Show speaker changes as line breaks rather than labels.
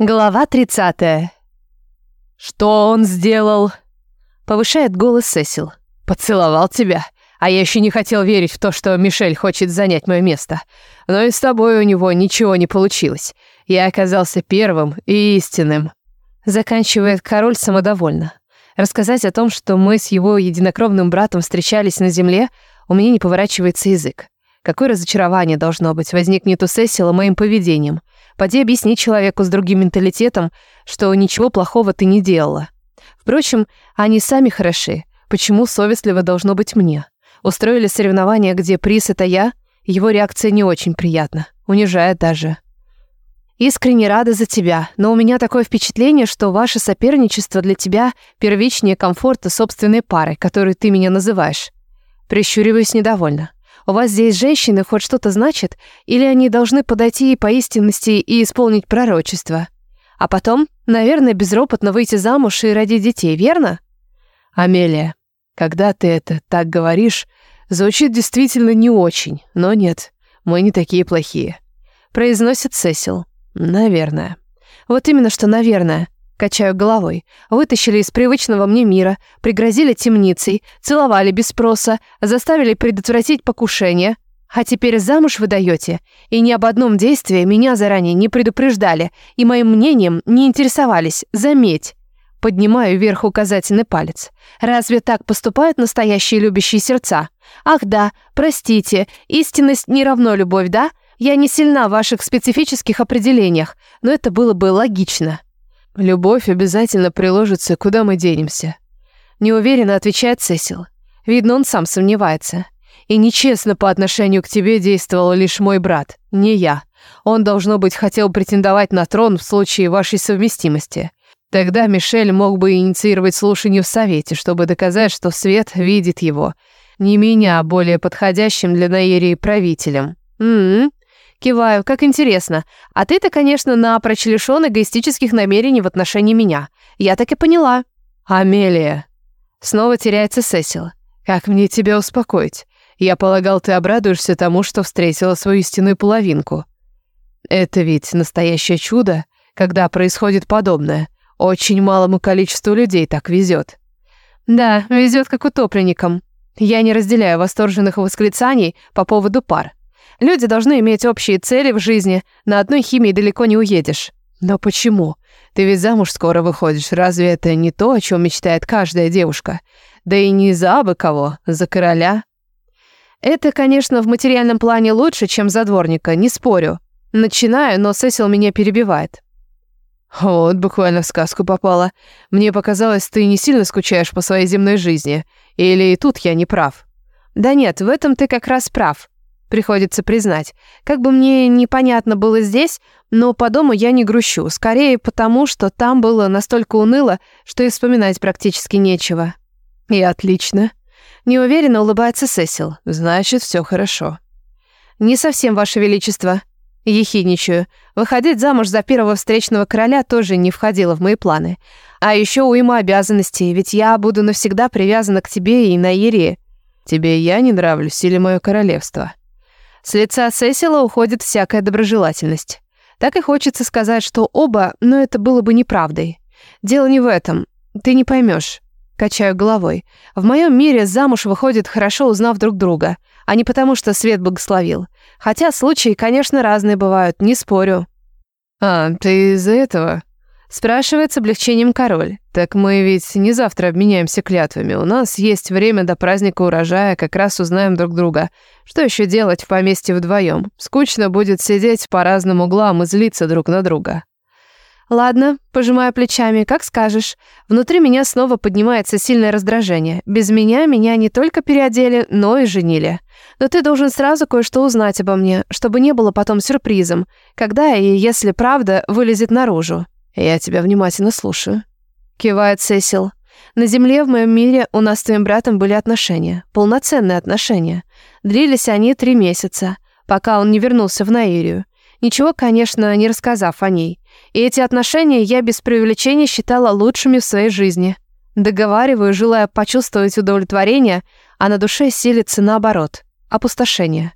Глава 30. «Что он сделал?» Повышает голос Сесил. «Поцеловал тебя. А я еще не хотел верить в то, что Мишель хочет занять мое место. Но и с тобой у него ничего не получилось. Я оказался первым и истинным». Заканчивает король самодовольно. Рассказать о том, что мы с его единокровным братом встречались на земле, у меня не поворачивается язык. Какое разочарование должно быть, возникнет у Сесила моим поведением – Поди объясни человеку с другим менталитетом, что ничего плохого ты не делала. Впрочем, они сами хороши. Почему совестливо должно быть мне? Устроили соревнования, где приз — это я, его реакция не очень приятна, унижает даже. Искренне рада за тебя, но у меня такое впечатление, что ваше соперничество для тебя первичнее комфорта собственной пары, которую ты меня называешь. Прищуриваюсь недовольно. У вас здесь женщины хоть что-то значат? Или они должны подойти по истинности и исполнить пророчество? А потом, наверное, безропотно выйти замуж и родить детей, верно? Амелия, когда ты это так говоришь, звучит действительно не очень, но нет, мы не такие плохие. Произносит Сесил. Наверное. Вот именно что наверное. Качаю головой. Вытащили из привычного мне мира, пригрозили темницей, целовали без спроса, заставили предотвратить покушение. А теперь замуж вы даете, и ни об одном действии меня заранее не предупреждали, и моим мнением не интересовались, заметь. Поднимаю вверх указательный палец. Разве так поступают настоящие любящие сердца? Ах да, простите, истинность не равно любовь, да? Я не сильна в ваших специфических определениях, но это было бы логично. Любовь обязательно приложится, куда мы денемся. Неуверенно отвечает Сесил. Видно, он сам сомневается. И нечестно по отношению к тебе действовал лишь мой брат, не я. Он, должно быть, хотел претендовать на трон в случае вашей совместимости. Тогда Мишель мог бы инициировать слушание в Совете, чтобы доказать, что Свет видит его. Не меня, а более подходящим для Наерии правителем. М-м, Киваю, как интересно. А ты-то, конечно, напрочь лишён эгоистических намерений в отношении меня. Я так и поняла. Амелия. Снова теряется Сесил. Как мне тебя успокоить? Я полагал, ты обрадуешься тому, что встретила свою истинную половинку. Это ведь настоящее чудо, когда происходит подобное. Очень малому количеству людей так везет. Да, везет как утопленникам. Я не разделяю восторженных восклицаний по поводу пар. Люди должны иметь общие цели в жизни. На одной химии далеко не уедешь. Но почему? Ты ведь замуж скоро выходишь. Разве это не то, о чем мечтает каждая девушка? Да и не за абы кого, за короля. Это, конечно, в материальном плане лучше, чем за дворника, не спорю. Начинаю, но Сесил меня перебивает. Вот, буквально в сказку попала. Мне показалось, ты не сильно скучаешь по своей земной жизни. Или и тут я не прав? Да нет, в этом ты как раз прав приходится признать. Как бы мне непонятно было здесь, но по дому я не грущу. Скорее потому, что там было настолько уныло, что и вспоминать практически нечего. И отлично. Неуверенно улыбается Сесил. Значит, все хорошо. Не совсем, Ваше Величество. Ехидничаю. Выходить замуж за первого встречного короля тоже не входило в мои планы. А еще уйма обязанностей, ведь я буду навсегда привязана к тебе и Наире. Тебе я не нравлюсь или мое королевство? С лица Сесила уходит всякая доброжелательность. Так и хочется сказать, что оба, но это было бы неправдой. Дело не в этом. Ты не поймешь. Качаю головой. В моем мире замуж выходит хорошо, узнав друг друга, а не потому, что свет благословил. Хотя случаи, конечно, разные бывают, не спорю. А, ты из-за этого? Спрашивает с облегчением король. «Так мы ведь не завтра обменяемся клятвами. У нас есть время до праздника урожая, как раз узнаем друг друга. Что еще делать в поместье вдвоем? Скучно будет сидеть по разным углам и злиться друг на друга». «Ладно», — пожимаю плечами, как скажешь. Внутри меня снова поднимается сильное раздражение. Без меня меня не только переодели, но и женили. Но ты должен сразу кое-что узнать обо мне, чтобы не было потом сюрпризом, когда и если правда вылезет наружу. «Я тебя внимательно слушаю», — кивает Сесил. «На земле в моем мире у нас с твоим братом были отношения, полноценные отношения. Длились они три месяца, пока он не вернулся в Наирию. Ничего, конечно, не рассказав о ней. И эти отношения я без преувеличения считала лучшими в своей жизни. Договариваю, желая почувствовать удовлетворение, а на душе силится наоборот — опустошение.